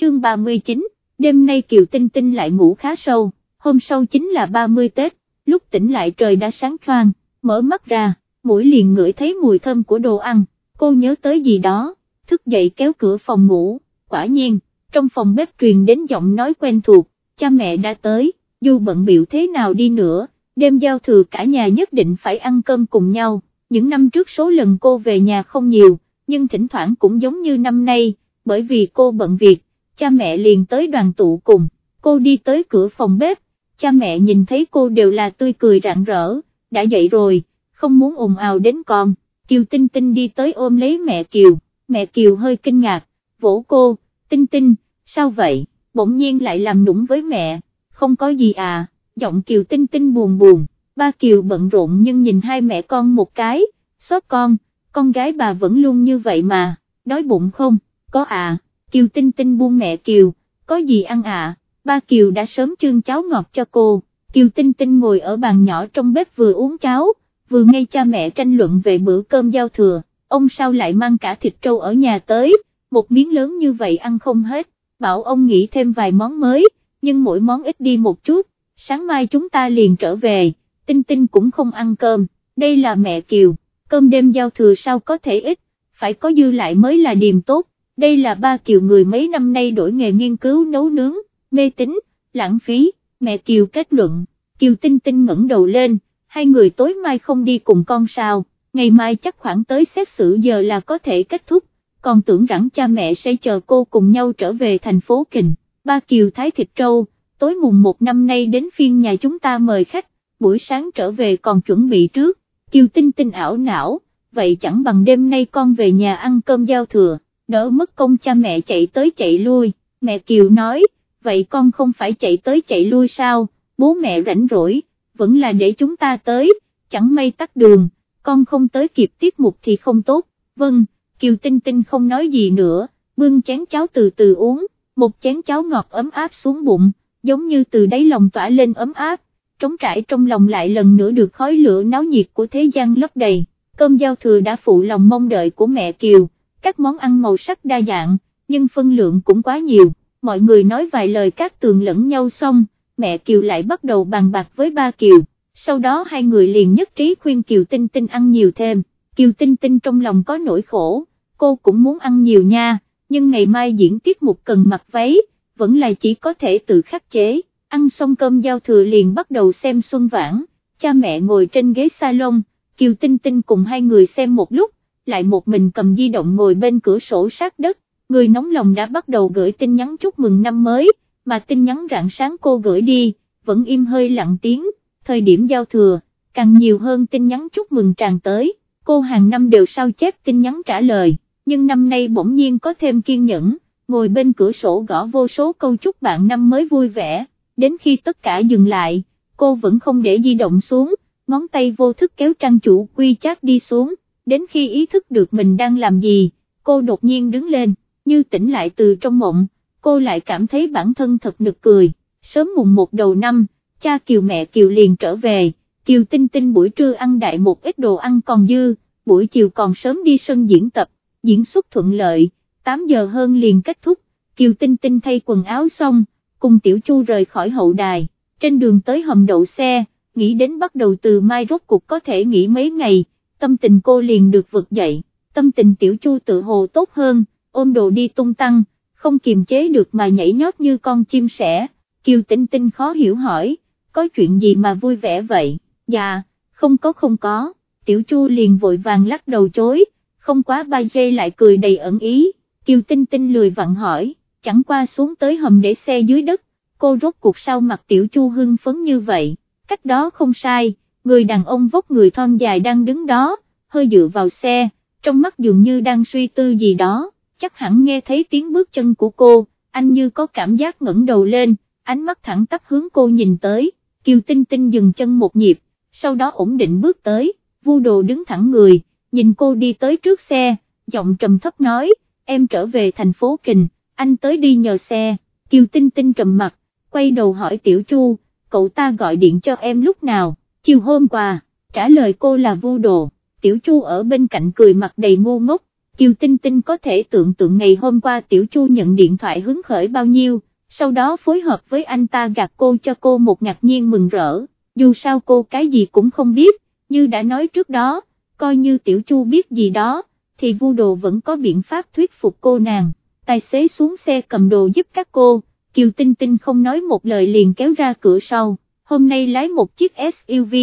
chương 39, đêm nay Kiều Tinh Tinh lại ngủ khá sâu, hôm sau chính là 30 Tết, lúc tỉnh lại trời đã sáng choang, mở mắt ra, mũi liền ngửi thấy mùi thơm của đồ ăn, cô nhớ tới gì đó, thức dậy kéo cửa phòng ngủ, quả nhiên, trong phòng bếp truyền đến giọng nói quen thuộc, cha mẹ đã tới, dù bận biểu thế nào đi nữa, đêm giao thừa cả nhà nhất định phải ăn cơm cùng nhau, những năm trước số lần cô về nhà không nhiều, nhưng thỉnh thoảng cũng giống như năm nay, bởi vì cô bận việc, cha mẹ liền tới đoàn tụ cùng, cô đi tới cửa phòng bếp, cha mẹ nhìn thấy cô đều là tươi cười rạng rỡ, đã dậy rồi, không muốn ồn ào đến con, Kiều Tinh Tinh đi tới ôm lấy mẹ Kiều, mẹ Kiều hơi kinh ngạc, vỗ cô, Tinh Tinh, sao vậy, bỗng nhiên lại làm nũng với mẹ, không có gì à, giọng Kiều Tinh Tinh buồn buồn, ba Kiều bận rộn nhưng nhìn hai mẹ con một cái, xót con, con gái bà vẫn luôn như vậy mà, đói bụng không, có à, Kiều Tinh Tinh buông mẹ Kiều, có gì ăn à, ba Kiều đã sớm trương cháo ngọt cho cô, Kiều Tinh Tinh ngồi ở bàn nhỏ trong bếp vừa uống cháo, vừa nghe cha mẹ tranh luận về bữa cơm giao thừa, ông sao lại mang cả thịt trâu ở nhà tới, một miếng lớn như vậy ăn không hết, bảo ông nghĩ thêm vài món mới, nhưng mỗi món ít đi một chút, sáng mai chúng ta liền trở về, Tinh Tinh cũng không ăn cơm, đây là mẹ Kiều, cơm đêm giao thừa sao có thể ít, phải có dư lại mới là điềm tốt, đây là ba Kiều người mấy năm nay đổi nghề nghiên cứu nấu nướng, mê tín, lãng phí, mẹ Kiều kết luận, Kiều Tinh Tinh ngẩng đầu lên, hai người tối mai không đi cùng con sao, ngày mai chắc khoảng tới xét xử giờ là có thể kết thúc, còn tưởng rằng cha mẹ sẽ chờ cô cùng nhau trở về thành phố Kình, ba Kiều Thái Thịt Trâu, tối mùng một năm nay đến phiên nhà chúng ta mời khách, buổi sáng trở về còn chuẩn bị trước, Kiều Tinh Tinh ảo não, vậy chẳng bằng đêm nay con về nhà ăn cơm giao thừa, đỡ mất công cha mẹ chạy tới chạy lui, mẹ Kiều nói, vậy con không phải chạy tới chạy lui sao, bố mẹ rảnh rỗi, vẫn là để chúng ta tới, chẳng may tắt đường, con không tới kịp tiết mục thì không tốt, vâng, Kiều Tinh Tinh không nói gì nữa, bưng chén cháo từ từ uống, một chén cháo ngọt ấm áp xuống bụng, giống như từ đáy lòng tỏa lên ấm áp, trống trải trong lòng lại lần nữa được khói lửa náo nhiệt của thế gian lấp đầy, cơm giao thừa đã phụ lòng mong đợi của mẹ Kiều, các món ăn màu sắc đa dạng, nhưng phân lượng cũng quá nhiều, mọi người nói vài lời các tường lẫn nhau xong, mẹ Kiều lại bắt đầu bàn bạc với ba Kiều, sau đó hai người liền nhất trí khuyên Kiều Tinh Tinh ăn nhiều thêm, Kiều Tinh Tinh trong lòng có nỗi khổ, cô cũng muốn ăn nhiều nha, nhưng ngày mai diễn tiết mục cần mặc váy, vẫn là chỉ có thể tự khắc chế, ăn xong cơm giao thừa liền bắt đầu xem xuân vãn, cha mẹ ngồi trên ghế salon, Kiều Tinh Tinh cùng hai người xem một lúc, lại một mình cầm di động ngồi bên cửa sổ sát đất, người nóng lòng đã bắt đầu gửi tin nhắn chúc mừng năm mới, mà tin nhắn rạng sáng cô gửi đi, vẫn im hơi lặng tiếng, thời điểm giao thừa, càng nhiều hơn tin nhắn chúc mừng tràn tới, cô hàng năm đều sao chép tin nhắn trả lời, nhưng năm nay bỗng nhiên có thêm kiên nhẫn, ngồi bên cửa sổ gõ vô số câu chúc bạn năm mới vui vẻ, đến khi tất cả dừng lại, cô vẫn không để di động xuống, ngón tay vô thức kéo trang chủ quy chat đi xuống, đến khi ý thức được mình đang làm gì, cô đột nhiên đứng lên, như tỉnh lại từ trong mộng, cô lại cảm thấy bản thân thật nực cười, sớm mùng một đầu năm, cha Kiều mẹ Kiều liền trở về, Kiều Tinh Tinh buổi trưa ăn đại một ít đồ ăn còn dư, buổi chiều còn sớm đi sân diễn tập, diễn xuất thuận lợi, 8 giờ hơn liền kết thúc, Kiều Tinh Tinh thay quần áo xong, cùng Tiểu Chu rời khỏi hậu đài, trên đường tới hầm đậu xe, nghĩ đến bắt đầu từ mai rốt cuộc có thể nghỉ mấy ngày, tâm tình cô liền được vực dậy, tâm tình Tiểu Chu tự hồ tốt hơn, ôm đồ đi tung tăng, không kiềm chế được mà nhảy nhót như con chim sẻ, Kiều Tinh Tinh khó hiểu hỏi, có chuyện gì mà vui vẻ vậy, dạ, không có không có, Tiểu Chu liền vội vàng lắc đầu chối, không quá ba giây lại cười đầy ẩn ý, Kiều Tinh Tinh lười vặn hỏi, chẳng qua xuống tới hầm để xe dưới đất, cô rốt cuộc sau mặt Tiểu Chu hưng phấn như vậy, cách đó không sai, người đàn ông vóc người thon dài đang đứng đó, hơi dựa vào xe, trong mắt dường như đang suy tư gì đó. Chắc hẳn nghe thấy tiếng bước chân của cô, anh như có cảm giác ngẩng đầu lên, ánh mắt thẳng tắp hướng cô nhìn tới, Kiều Tinh Tinh dừng chân một nhịp, sau đó ổn định bước tới, vu đồ đứng thẳng người, nhìn cô đi tới trước xe, giọng trầm thấp nói, em trở về thành phố Kình, anh tới đi nhờ xe, Kiều Tinh Tinh trầm mặt, quay đầu hỏi Tiểu Chu, cậu ta gọi điện cho em lúc nào, chiều hôm qua, trả lời cô là vu đồ, Tiểu Chu ở bên cạnh cười mặt đầy ngu ngốc, Kiều Tinh Tinh có thể tưởng tượng ngày hôm qua Tiểu Chu nhận điện thoại hứng khởi bao nhiêu, sau đó phối hợp với anh ta gạt cô cho cô một ngạc nhiên mừng rỡ, dù sao cô cái gì cũng không biết, như đã nói trước đó, coi như Tiểu Chu biết gì đó, thì vu đồ vẫn có biện pháp thuyết phục cô nàng, tài xế xuống xe cầm đồ giúp các cô, Kiều Tinh Tinh không nói một lời liền kéo ra cửa sau, hôm nay lái một chiếc SUV,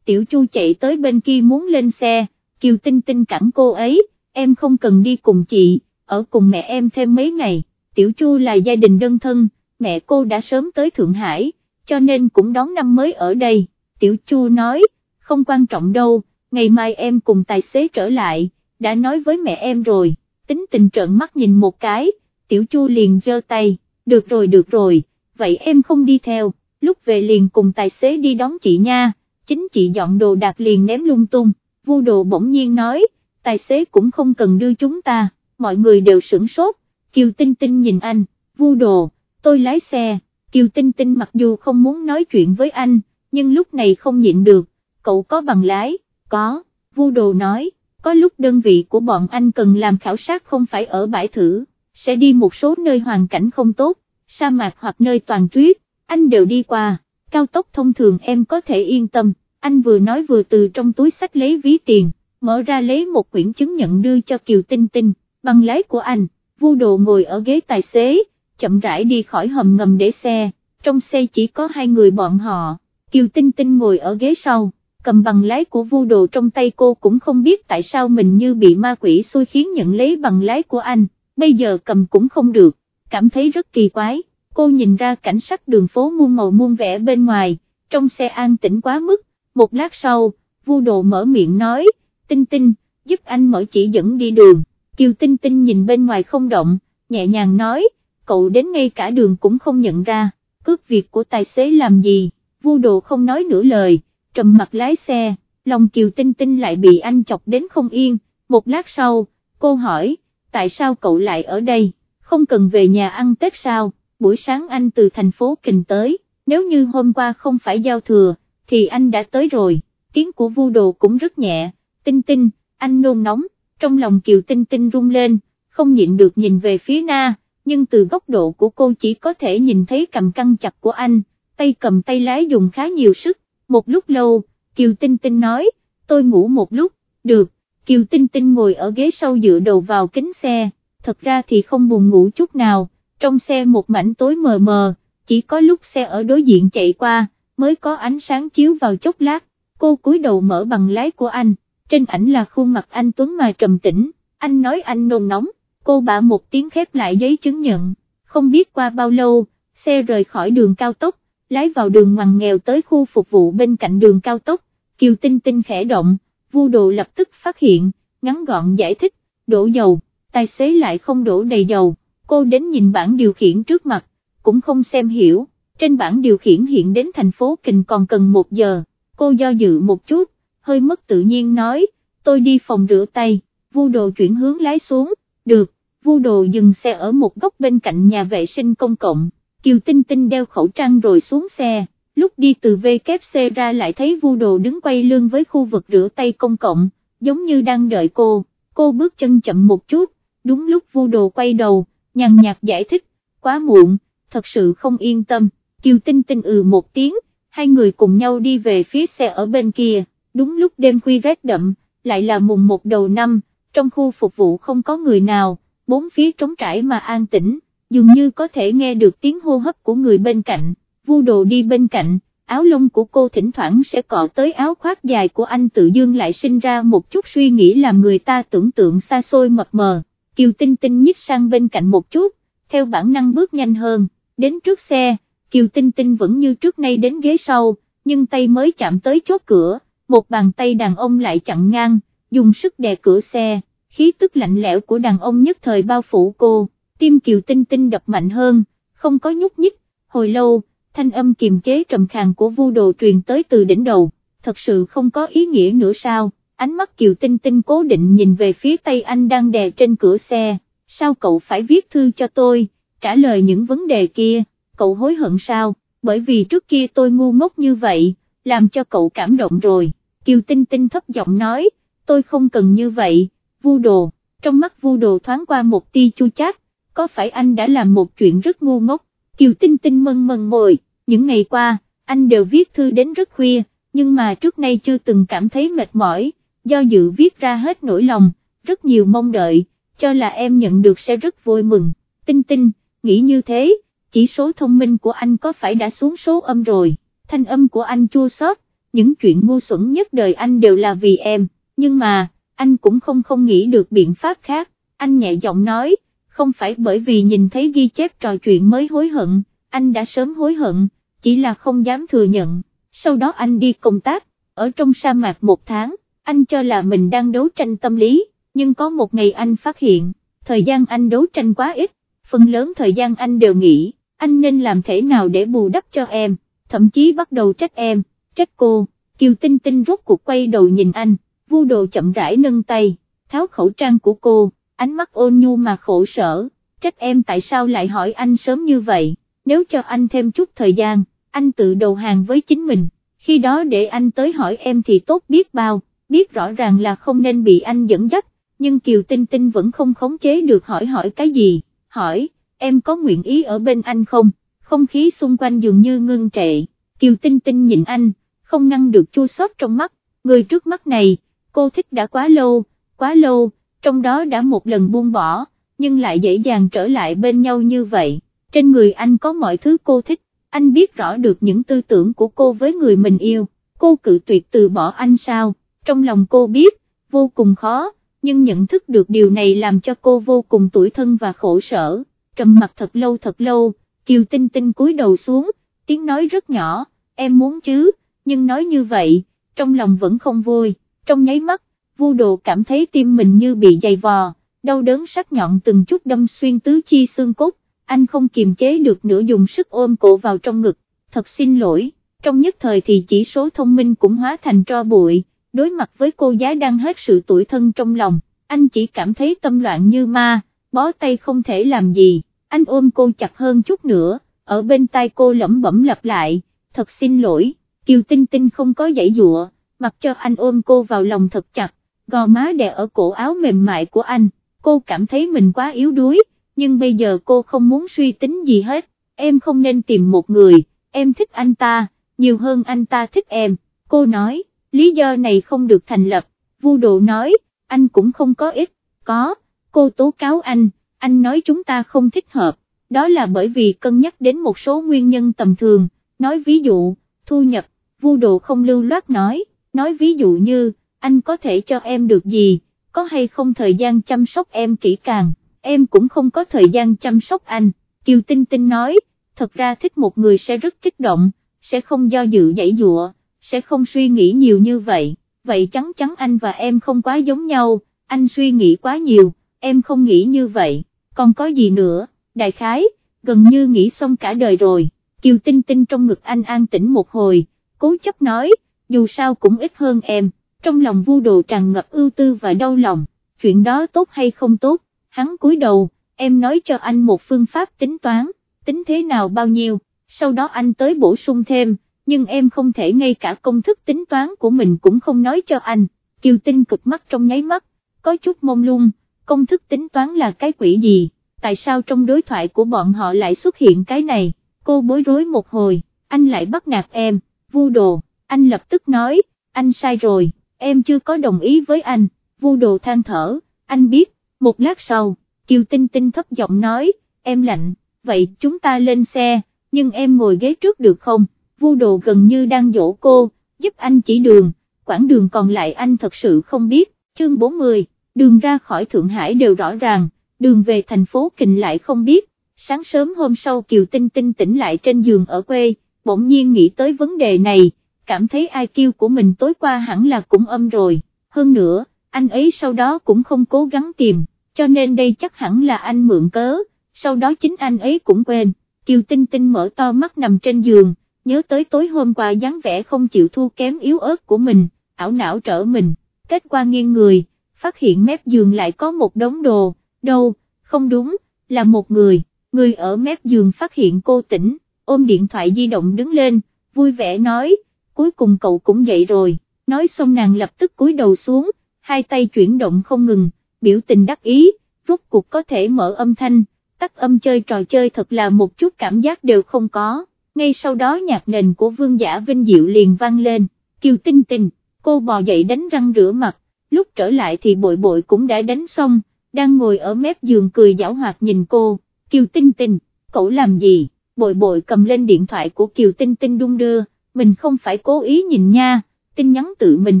Tiểu Chu chạy tới bên kia muốn lên xe, Kiều Tinh Tinh cản cô ấy, em không cần đi cùng chị, ở cùng mẹ em thêm mấy ngày, Tiểu Chu là gia đình đơn thân, mẹ cô đã sớm tới Thượng Hải, cho nên cũng đón năm mới ở đây, Tiểu Chu nói, không quan trọng đâu, ngày mai em cùng tài xế trở lại, đã nói với mẹ em rồi, tính tình trợn mắt nhìn một cái, Tiểu Chu liền giơ tay, được rồi được rồi, vậy em không đi theo, lúc về liền cùng tài xế đi đón chị nha, chính chị dọn đồ đạc liền ném lung tung, vu đồ bỗng nhiên nói, tài xế cũng không cần đưa chúng ta, mọi người đều sửng sốt, Kiều Tinh Tinh nhìn anh, vu đồ, tôi lái xe, Kiều Tinh Tinh mặc dù không muốn nói chuyện với anh, nhưng lúc này không nhịn được, cậu có bằng lái, có, vu đồ nói, có lúc đơn vị của bọn anh cần làm khảo sát không phải ở bãi thử, sẽ đi một số nơi hoàn cảnh không tốt, sa mạc hoặc nơi toàn tuyết, anh đều đi qua, cao tốc thông thường em có thể yên tâm, anh vừa nói vừa từ trong túi sách lấy ví tiền, mở ra lấy một quyển chứng nhận đưa cho Kiều Tinh Tinh, bằng lái của anh, vu đồ ngồi ở ghế tài xế, chậm rãi đi khỏi hầm ngầm để xe, trong xe chỉ có hai người bọn họ, Kiều Tinh Tinh ngồi ở ghế sau, cầm bằng lái của vu đồ trong tay cô cũng không biết tại sao mình như bị ma quỷ xui khiến nhận lấy bằng lái của anh, bây giờ cầm cũng không được, cảm thấy rất kỳ quái, cô nhìn ra cảnh sắc đường phố muôn màu muôn vẻ bên ngoài, trong xe an tĩnh quá mức, một lát sau, vu đồ mở miệng nói, Tinh Tinh, giúp anh mở chỉ dẫn đi đường, Kiều Tinh Tinh nhìn bên ngoài không động, nhẹ nhàng nói, cậu đến ngay cả đường cũng không nhận ra, cướp việc của tài xế làm gì, vu đồ không nói nửa lời, trầm mặt lái xe, lòng Kiều Tinh Tinh lại bị anh chọc đến không yên, một lát sau, cô hỏi, tại sao cậu lại ở đây, không cần về nhà ăn Tết sao, buổi sáng anh từ thành phố Kình tới, nếu như hôm qua không phải giao thừa, thì anh đã tới rồi, tiếng của vu đồ cũng rất nhẹ, tinh tinh, anh nôn nóng, trong lòng Kiều Tinh Tinh rung lên, không nhịn được nhìn về phía na, nhưng từ góc độ của cô chỉ có thể nhìn thấy cầm căng chặt của anh, tay cầm tay lái dùng khá nhiều sức, một lúc lâu, Kiều Tinh Tinh nói, tôi ngủ một lúc, được, Kiều Tinh Tinh ngồi ở ghế sau dựa đầu vào kính xe, thật ra thì không buồn ngủ chút nào, trong xe một mảnh tối mờ mờ, chỉ có lúc xe ở đối diện chạy qua, mới có ánh sáng chiếu vào chốc lát, cô cúi đầu mở bằng lái của anh, trên ảnh là khuôn mặt anh Tuấn mà trầm tĩnh, anh nói anh nôn nóng, cô bả một tiếng khép lại giấy chứng nhận, không biết qua bao lâu, xe rời khỏi đường cao tốc, lái vào đường ngoằn nghèo tới khu phục vụ bên cạnh đường cao tốc, Kiều Tinh Tinh khẽ động, vu đồ lập tức phát hiện, ngắn gọn giải thích, đổ dầu, tài xế lại không đổ đầy dầu, cô đến nhìn bảng điều khiển trước mặt, cũng không xem hiểu, trên bảng điều khiển hiện đến thành phố Kình còn cần một giờ, cô do dự một chút, hơi mất tự nhiên nói, tôi đi phòng rửa tay, vu đồ chuyển hướng lái xuống, được, vu đồ dừng xe ở một góc bên cạnh nhà vệ sinh công cộng, Kiều Tinh Tinh đeo khẩu trang rồi xuống xe, lúc đi từ VKC ra lại thấy vu đồ đứng quay lưng với khu vực rửa tay công cộng, giống như đang đợi cô, cô bước chân chậm một chút, đúng lúc vu đồ quay đầu, nhàn nhạt giải thích, quá muộn, thật sự không yên tâm, Kiều Tinh Tinh ừ một tiếng, hai người cùng nhau đi về phía xe ở bên kia, đúng lúc đêm khuya rét đậm, lại là mùng một đầu năm, trong khu phục vụ không có người nào, bốn phía trống trải mà an tĩnh, dường như có thể nghe được tiếng hô hấp của người bên cạnh, vu đồ đi bên cạnh, áo lông của cô thỉnh thoảng sẽ cọ tới áo khoác dài của anh tự dương lại sinh ra một chút suy nghĩ làm người ta tưởng tượng xa xôi mập mờ, Kiều Tinh Tinh nhích sang bên cạnh một chút, theo bản năng bước nhanh hơn, đến trước xe, Kiều Tinh Tinh vẫn như trước nay đến ghế sau, nhưng tay mới chạm tới chốt cửa, một bàn tay đàn ông lại chặn ngang, dùng sức đè cửa xe, khí tức lạnh lẽo của đàn ông nhất thời bao phủ cô, tim Kiều Tinh Tinh đập mạnh hơn, không có nhúc nhích, hồi lâu, thanh âm kiềm chế trầm khàn của vu đồ truyền tới từ đỉnh đầu, thật sự không có ý nghĩa nữa sao, ánh mắt Kiều Tinh Tinh cố định nhìn về phía tay anh đang đè trên cửa xe, sao cậu phải viết thư cho tôi, trả lời những vấn đề kia, cậu hối hận sao, bởi vì trước kia tôi ngu ngốc như vậy, làm cho cậu cảm động rồi, Kiều Tinh Tinh thấp giọng nói, tôi không cần như vậy, vu đồ, trong mắt vu đồ thoáng qua một tia chua chát, có phải anh đã làm một chuyện rất ngu ngốc, Kiều Tinh Tinh mân mân mồi, những ngày qua, anh đều viết thư đến rất khuya, nhưng mà trước nay chưa từng cảm thấy mệt mỏi, do dự viết ra hết nỗi lòng, rất nhiều mong đợi, cho là em nhận được sẽ rất vui mừng, Tinh Tinh, nghĩ như thế, chỉ số thông minh của anh có phải đã xuống số âm rồi, thanh âm của anh chua xót, những chuyện ngu xuẩn nhất đời anh đều là vì em, nhưng mà, anh cũng không không nghĩ được biện pháp khác, anh nhẹ giọng nói, không phải bởi vì nhìn thấy ghi chép trò chuyện mới hối hận, anh đã sớm hối hận, chỉ là không dám thừa nhận, sau đó anh đi công tác, ở trong sa mạc một tháng, anh cho là mình đang đấu tranh tâm lý, nhưng có một ngày anh phát hiện, thời gian anh đấu tranh quá ít, phần lớn thời gian anh đều nghĩ, anh nên làm thế nào để bù đắp cho em, thậm chí bắt đầu trách em, trách cô, Kiều Tinh Tinh rốt cuộc quay đầu nhìn anh, vu đồ chậm rãi nâng tay, tháo khẩu trang của cô, ánh mắt ôn nhu mà khổ sở, trách em tại sao lại hỏi anh sớm như vậy, nếu cho anh thêm chút thời gian, anh tự đầu hàng với chính mình, khi đó để anh tới hỏi em thì tốt biết bao, biết rõ ràng là không nên bị anh dẫn dắt, nhưng Kiều Tinh Tinh vẫn không khống chế được hỏi hỏi cái gì, hỏi, em có nguyện ý ở bên anh không, không khí xung quanh dường như ngưng trệ, Kiều Tinh Tinh nhìn anh, không ngăn được chua xót trong mắt, người trước mắt này, cô thích đã quá lâu, quá lâu, trong đó đã một lần buông bỏ, nhưng lại dễ dàng trở lại bên nhau như vậy, trên người anh có mọi thứ cô thích, anh biết rõ được những tư tưởng của cô với người mình yêu, cô cự tuyệt từ bỏ anh sao, trong lòng cô biết, vô cùng khó, nhưng nhận thức được điều này làm cho cô vô cùng tủi thân và khổ sở, trầm mặt thật lâu thật lâu, Kiều Tinh Tinh cúi đầu xuống, tiếng nói rất nhỏ, em muốn chứ, nhưng nói như vậy, trong lòng vẫn không vui, trong nháy mắt, vu đồ cảm thấy tim mình như bị dày vò, đau đớn sắc nhọn từng chút đâm xuyên tứ chi xương cốt, anh không kiềm chế được nữa dùng sức ôm cổ vào trong ngực, thật xin lỗi, trong nhất thời thì chỉ số thông minh cũng hóa thành tro bụi, đối mặt với cô giá đang hết sự tuổi thân trong lòng, anh chỉ cảm thấy tâm loạn như ma, bó tay không thể làm gì, anh ôm cô chặt hơn chút nữa, ở bên tai cô lẩm bẩm lặp lại, thật xin lỗi, Kiều Tinh Tinh không có dãy dụa, mặc cho anh ôm cô vào lòng thật chặt, gò má đè ở cổ áo mềm mại của anh, cô cảm thấy mình quá yếu đuối, nhưng bây giờ cô không muốn suy tính gì hết, em không nên tìm một người, em thích anh ta, nhiều hơn anh ta thích em, cô nói, lý do này không được thành lập, vu độ nói, anh cũng không có ít, có, cô tố cáo anh, anh nói chúng ta không thích hợp, đó là bởi vì cân nhắc đến một số nguyên nhân tầm thường, nói ví dụ, thu nhập, vu độ không lưu loát nói, nói ví dụ như, anh có thể cho em được gì, có hay không thời gian chăm sóc em kỹ càng, em cũng không có thời gian chăm sóc anh, Kiều Tinh Tinh nói, thật ra thích một người sẽ rất kích động, sẽ không do dự dãy dụa, sẽ không suy nghĩ nhiều như vậy, vậy chắn chắn anh và em không quá giống nhau, anh suy nghĩ quá nhiều, em không nghĩ như vậy, còn có gì nữa, đại khái, gần như nghĩ xong cả đời rồi, Kiều Tinh Tinh trong ngực anh an tĩnh một hồi, cố chấp nói, dù sao cũng ít hơn em. Trong lòng vu đồ tràn ngập ưu tư và đau lòng, chuyện đó tốt hay không tốt, hắn cúi đầu, em nói cho anh một phương pháp tính toán, tính thế nào bao nhiêu, sau đó anh tới bổ sung thêm, nhưng em không thể ngay cả công thức tính toán của mình cũng không nói cho anh, kiều tinh cực mắt trong nháy mắt, có chút mông lung, công thức tính toán là cái quỷ gì, tại sao trong đối thoại của bọn họ lại xuất hiện cái này, cô bối rối một hồi, anh lại bắt nạt em, vu đồ, anh lập tức nói, anh sai rồi em chưa có đồng ý với anh, vu đồ than thở, anh biết, một lát sau, Kiều Tinh Tinh thấp giọng nói, em lạnh, vậy chúng ta lên xe, nhưng em ngồi ghế trước được không, vu đồ gần như đang dỗ cô, giúp anh chỉ đường, quãng đường còn lại anh thật sự không biết, chương 40, đường ra khỏi Thượng Hải đều rõ ràng, đường về thành phố Kình lại không biết, sáng sớm hôm sau Kiều Tinh Tinh tỉnh lại trên giường ở quê, bỗng nhiên nghĩ tới vấn đề này, cảm thấy ai kêu của mình tối qua hẳn là cũng âm rồi, hơn nữa, anh ấy sau đó cũng không cố gắng tìm, cho nên đây chắc hẳn là anh mượn cớ, sau đó chính anh ấy cũng quên, Kiều Tinh Tinh mở to mắt nằm trên giường, nhớ tới tối hôm qua dáng vẻ không chịu thua kém yếu ớt của mình, ảo não trở mình, kết qua nghiêng người, phát hiện mép giường lại có một đống đồ, đâu, không đúng, là một người, người ở mép giường phát hiện cô tỉnh, ôm điện thoại di động đứng lên, vui vẻ nói, cuối cùng cậu cũng dậy rồi, nói xong nàng lập tức cúi đầu xuống, hai tay chuyển động không ngừng, biểu tình đắc ý, rốt cuộc có thể mở âm thanh, tắt âm chơi trò chơi thật là một chút cảm giác đều không có, ngay sau đó nhạc nền của vương giả vinh diệu liền vang lên, kiều tinh tinh, cô bò dậy đánh răng rửa mặt, lúc trở lại thì bội bội cũng đã đánh xong, đang ngồi ở mép giường cười giảo hoạt nhìn cô, kiều tinh tinh, cậu làm gì, bội bội cầm lên điện thoại của kiều tinh tinh đung đưa, mình không phải cố ý nhìn nha, tin nhắn tự mình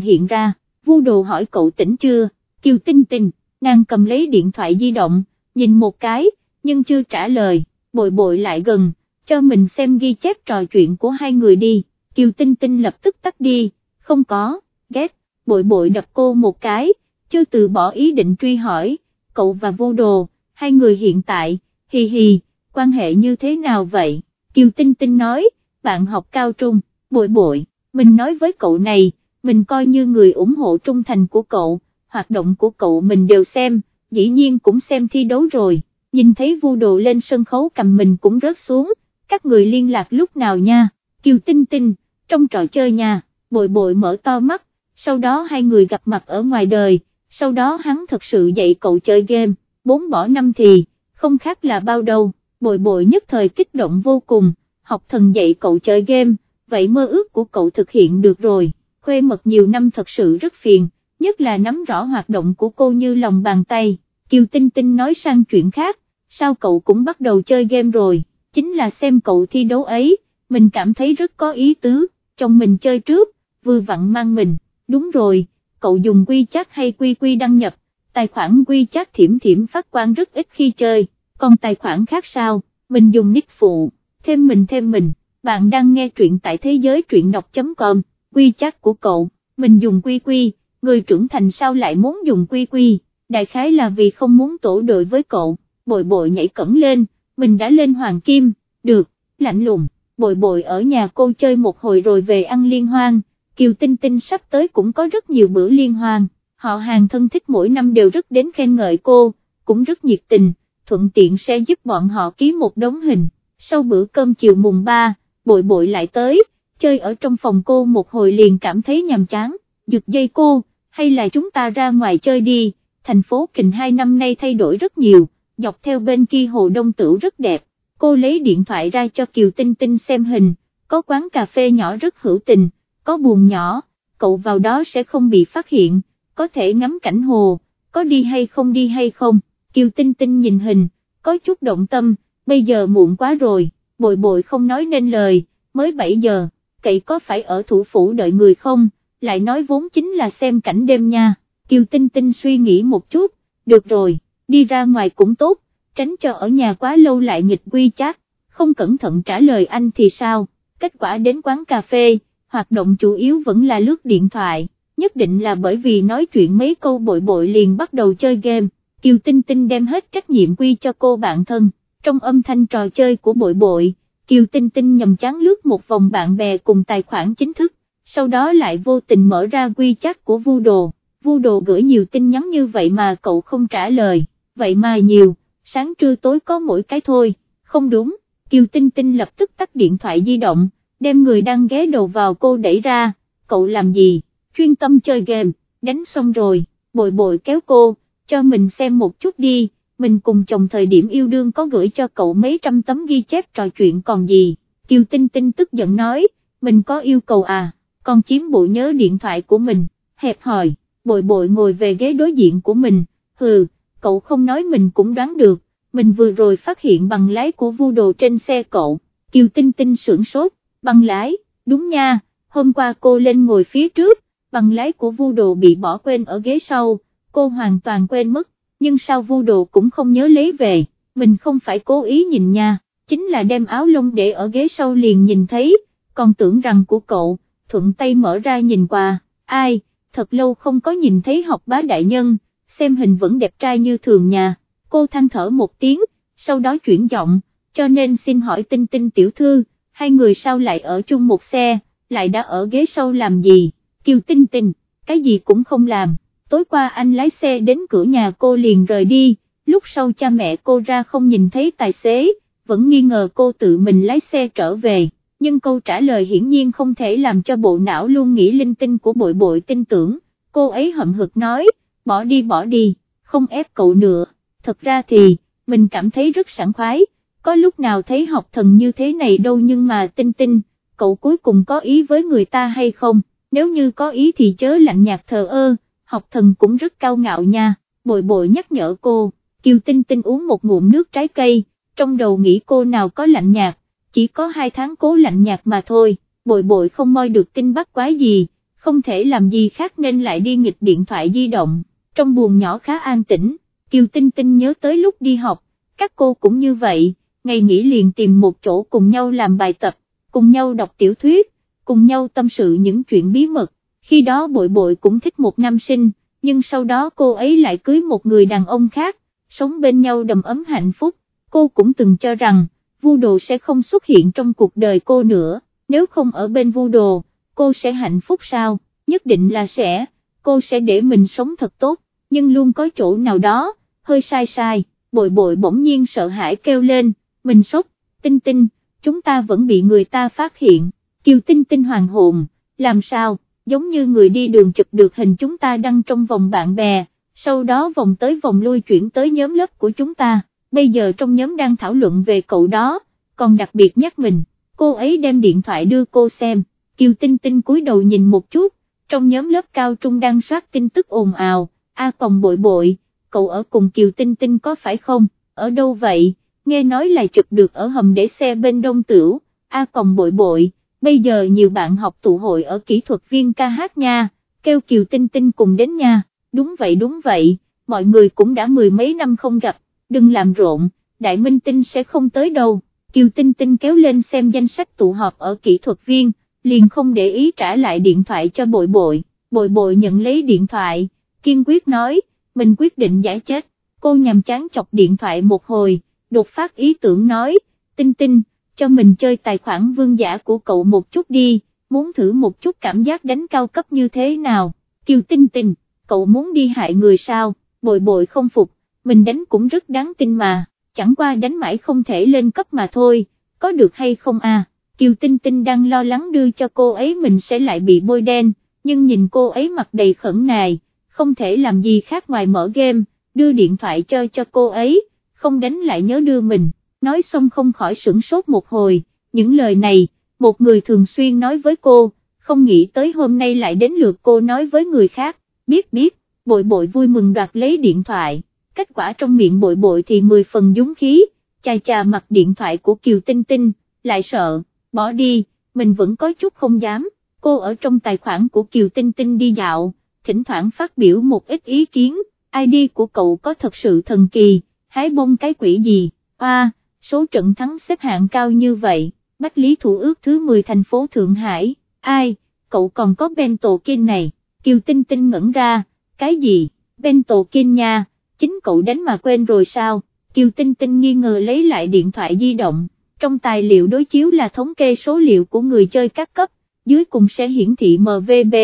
hiện ra, vu đồ hỏi cậu tỉnh chưa, kiều tinh tinh, nàng cầm lấy điện thoại di động, nhìn một cái, nhưng chưa trả lời, bội bội lại gần, cho mình xem ghi chép trò chuyện của hai người đi, kiều tinh tinh lập tức tắt đi, không có, ghét, bội bội đập cô một cái, chưa từ bỏ ý định truy hỏi, cậu và vô đồ, hai người hiện tại, hì hì, quan hệ như thế nào vậy, kiều tinh tinh nói, bạn học cao trung, bội bội, mình nói với cậu này, mình coi như người ủng hộ trung thành của cậu, hoạt động của cậu mình đều xem, dĩ nhiên cũng xem thi đấu rồi, nhìn thấy vu đồ lên sân khấu cầm mình cũng rớt xuống, các người liên lạc lúc nào nha, kiều tinh tinh, trong trò chơi nha, bội bội mở to mắt, sau đó hai người gặp mặt ở ngoài đời, sau đó hắn thật sự dạy cậu chơi game, bốn bỏ năm thì, không khác là bao đâu, bội bội nhất thời kích động vô cùng, học thần dạy cậu chơi game, vậy mơ ước của cậu thực hiện được rồi, khuê mật nhiều năm thật sự rất phiền, nhất là nắm rõ hoạt động của cô như lòng bàn tay, Kiều Tinh Tinh nói sang chuyện khác, sao cậu cũng bắt đầu chơi game rồi, chính là xem cậu thi đấu ấy, mình cảm thấy rất có ý tứ, chồng mình chơi trước, vừa vặn mang mình, đúng rồi, cậu dùng quy chắc hay quy quy đăng nhập, tài khoản quy chắc thiểm thiểm phát quan rất ít khi chơi, còn tài khoản khác sao, mình dùng nick phụ, thêm mình thêm mình, bạn đang nghe truyện tại thế giới truyện đọc.com, quy chắc của cậu, mình dùng quy quy, người trưởng thành sao lại muốn dùng quy quy, đại khái là vì không muốn tổ đội với cậu, bội bội nhảy cẩn lên, mình đã lên hoàng kim, được, lạnh lùng, bội bội ở nhà cô chơi một hồi rồi về ăn liên hoan, Kiều Tinh Tinh sắp tới cũng có rất nhiều bữa liên hoan, họ hàng thân thích mỗi năm đều rất đến khen ngợi cô, cũng rất nhiệt tình, thuận tiện sẽ giúp bọn họ ký một đống hình, sau bữa cơm chiều mùng 3, bội bội lại tới, chơi ở trong phòng cô một hồi liền cảm thấy nhàm chán, giật dây cô, hay là chúng ta ra ngoài chơi đi, thành phố Kình hai năm nay thay đổi rất nhiều, dọc theo bên kia hồ đông tử rất đẹp, cô lấy điện thoại ra cho Kiều Tinh Tinh xem hình, có quán cà phê nhỏ rất hữu tình, có buồn nhỏ, cậu vào đó sẽ không bị phát hiện, có thể ngắm cảnh hồ, có đi hay không đi hay không, Kiều Tinh Tinh nhìn hình, có chút động tâm, bây giờ muộn quá rồi, bội bội không nói nên lời, mới 7 giờ, cậy có phải ở thủ phủ đợi người không, lại nói vốn chính là xem cảnh đêm nha, Kiều Tinh Tinh suy nghĩ một chút, được rồi, đi ra ngoài cũng tốt, tránh cho ở nhà quá lâu lại nghịch quy chát, không cẩn thận trả lời anh thì sao, kết quả đến quán cà phê, hoạt động chủ yếu vẫn là lướt điện thoại, nhất định là bởi vì nói chuyện mấy câu bội bội liền bắt đầu chơi game, Kiều Tinh Tinh đem hết trách nhiệm quy cho cô bạn thân, trong âm thanh trò chơi của bội bội, Kiều Tinh Tinh nhầm chán lướt một vòng bạn bè cùng tài khoản chính thức, sau đó lại vô tình mở ra quy chắc của vu đồ, vu đồ gửi nhiều tin nhắn như vậy mà cậu không trả lời, vậy mà nhiều, sáng trưa tối có mỗi cái thôi, không đúng, Kiều Tinh Tinh lập tức tắt điện thoại di động, đem người đang ghé đầu vào cô đẩy ra, cậu làm gì, chuyên tâm chơi game, đánh xong rồi, bội bội kéo cô, cho mình xem một chút đi, mình cùng chồng thời điểm yêu đương có gửi cho cậu mấy trăm tấm ghi chép trò chuyện còn gì, Kiều Tinh Tinh tức giận nói, mình có yêu cầu à, còn chiếm bộ nhớ điện thoại của mình, hẹp hòi bội bội ngồi về ghế đối diện của mình, hừ, cậu không nói mình cũng đoán được, mình vừa rồi phát hiện bằng lái của vu đồ trên xe cậu, Kiều Tinh Tinh sưởng sốt, bằng lái, đúng nha, hôm qua cô lên ngồi phía trước, bằng lái của vu đồ bị bỏ quên ở ghế sau, cô hoàn toàn quên mất, nhưng sao vu đồ cũng không nhớ lấy về, mình không phải cố ý nhìn nha, chính là đem áo lông để ở ghế sau liền nhìn thấy, còn tưởng rằng của cậu, thuận tay mở ra nhìn qua, ai, thật lâu không có nhìn thấy học bá đại nhân, xem hình vẫn đẹp trai như thường nhà, cô than thở một tiếng, sau đó chuyển giọng, cho nên xin hỏi tinh tinh tiểu thư, hai người sao lại ở chung một xe, lại đã ở ghế sau làm gì, kiều tinh tinh, cái gì cũng không làm, tối qua anh lái xe đến cửa nhà cô liền rời đi, lúc sau cha mẹ cô ra không nhìn thấy tài xế, vẫn nghi ngờ cô tự mình lái xe trở về, nhưng câu trả lời hiển nhiên không thể làm cho bộ não luôn nghĩ linh tinh của bội bội tin tưởng, cô ấy hậm hực nói, bỏ đi bỏ đi không ép cậu nữa, thật ra thì, mình cảm thấy rất sảng khoái, có lúc nào thấy học thần như thế này đâu nhưng mà tinh tinh, cậu cuối cùng có ý với người ta hay không, nếu như có ý thì chớ lạnh nhạt thờ ơ, học thần cũng rất cao ngạo nha, bội bội nhắc nhở cô, Kiều Tinh Tinh uống một ngụm nước trái cây, trong đầu nghĩ cô nào có lạnh nhạt, chỉ có hai tháng cố lạnh nhạt mà thôi, bội bội không moi được tin bắt quái gì, không thể làm gì khác nên lại đi nghịch điện thoại di động, trong buồng nhỏ khá an tĩnh, Kiều Tinh Tinh nhớ tới lúc đi học, các cô cũng như vậy, ngày nghỉ liền tìm một chỗ cùng nhau làm bài tập, cùng nhau đọc tiểu thuyết, cùng nhau tâm sự những chuyện bí mật, khi đó bội bội cũng thích một nam sinh, nhưng sau đó cô ấy lại cưới một người đàn ông khác, sống bên nhau đầm ấm hạnh phúc, cô cũng từng cho rằng, vu đồ sẽ không xuất hiện trong cuộc đời cô nữa, nếu không ở bên vu đồ, cô sẽ hạnh phúc sao, nhất định là sẽ, cô sẽ để mình sống thật tốt, nhưng luôn có chỗ nào đó, hơi sai sai, bội bội bỗng nhiên sợ hãi kêu lên, mình sốc, tinh tinh, chúng ta vẫn bị người ta phát hiện, kiều tinh tinh hoàng hồn, làm sao, giống như người đi đường chụp được hình chúng ta đăng trong vòng bạn bè, sau đó vòng tới vòng lui chuyển tới nhóm lớp của chúng ta, bây giờ trong nhóm đang thảo luận về cậu đó, còn đặc biệt nhắc mình, cô ấy đem điện thoại đưa cô xem, Kiều Tinh Tinh cúi đầu nhìn một chút, trong nhóm lớp cao trung đang soát tin tức ồn ào, A còng bội bội, cậu ở cùng Kiều Tinh Tinh có phải không, ở đâu vậy, nghe nói là chụp được ở hầm để xe bên đông tửu, A còng bội bội, bây giờ nhiều bạn học tụ hội ở kỹ thuật viên ca hát nha, kêu Kiều Tinh Tinh cùng đến nha, đúng vậy đúng vậy, mọi người cũng đã mười mấy năm không gặp, đừng làm rộn, Đại Minh Tinh sẽ không tới đâu, Kiều Tinh Tinh kéo lên xem danh sách tụ họp ở kỹ thuật viên, liền không để ý trả lại điện thoại cho bội bội, bội bội nhận lấy điện thoại, kiên quyết nói, mình quyết định giải chết, cô nhằm chán chọc điện thoại một hồi, đột phát ý tưởng nói, tinh tinh, cho mình chơi tài khoản vương giả của cậu một chút đi, muốn thử một chút cảm giác đánh cao cấp như thế nào, kiều tinh tinh, cậu muốn đi hại người sao, bội bội không phục, mình đánh cũng rất đáng tin mà, chẳng qua đánh mãi không thể lên cấp mà thôi, có được hay không à, kiều tinh tinh đang lo lắng đưa cho cô ấy mình sẽ lại bị bôi đen, nhưng nhìn cô ấy mặt đầy khẩn nài, không thể làm gì khác ngoài mở game, đưa điện thoại cho cho cô ấy, không đánh lại nhớ đưa mình, nói xong không khỏi sửng sốt một hồi, những lời này, một người thường xuyên nói với cô, không nghĩ tới hôm nay lại đến lượt cô nói với người khác, biết biết, bội bội vui mừng đoạt lấy điện thoại, kết quả trong miệng bội bội thì 10 phần dúng khí, chà chà mặt điện thoại của Kiều Tinh Tinh, lại sợ, bỏ đi, mình vẫn có chút không dám, cô ở trong tài khoản của Kiều Tinh Tinh đi dạo, thỉnh thoảng phát biểu một ít ý kiến, ID của cậu có thật sự thần kỳ, hái bông cái quỷ gì, oa, số trận thắng xếp hạng cao như vậy, Bách Lý Thủ ước thứ 10 thành phố Thượng Hải, ai, cậu còn có bento kinh này, Kiều Tinh Tinh ngẩn ra, cái gì, bento kinh nha, chính cậu đánh mà quên rồi sao, Kiều Tinh Tinh nghi ngờ lấy lại điện thoại di động, trong tài liệu đối chiếu là thống kê số liệu của người chơi các cấp, dưới cùng sẽ hiển thị MVB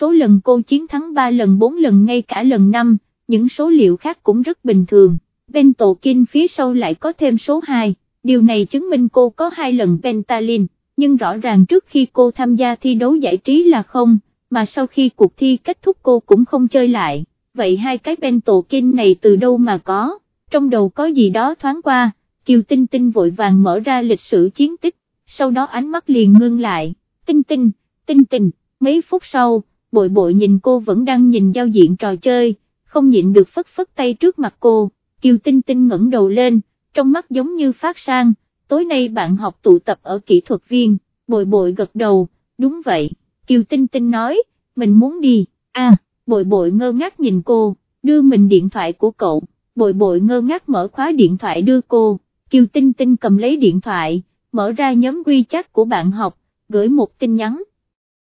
số lần cô chiến thắng 3 lần 4 lần ngay cả lần 5, những số liệu khác cũng rất bình thường, bên tổ kinh phía sau lại có thêm số 2, điều này chứng minh cô có 2 lần pentalin, nhưng rõ ràng trước khi cô tham gia thi đấu giải trí là không, mà sau khi cuộc thi kết thúc cô cũng không chơi lại, vậy hai cái bên tổ kinh này từ đâu mà có, trong đầu có gì đó thoáng qua, Kiều Tinh Tinh vội vàng mở ra lịch sử chiến tích, sau đó ánh mắt liền ngưng lại, Tinh Tinh, Tinh Tinh, mấy phút sau, bội bội nhìn cô vẫn đang nhìn giao diện trò chơi, không nhịn được phất phất tay trước mặt cô, Kiều Tinh Tinh ngẩng đầu lên, trong mắt giống như phát sang, tối nay bạn học tụ tập ở kỹ thuật viên, bội bội gật đầu, đúng vậy, Kiều Tinh Tinh nói, mình muốn đi, à, bội bội ngơ ngác nhìn cô, đưa mình điện thoại của cậu, bội bội ngơ ngác mở khóa điện thoại đưa cô, Kiều Tinh Tinh cầm lấy điện thoại, mở ra nhóm quy chắc của bạn học, gửi một tin nhắn.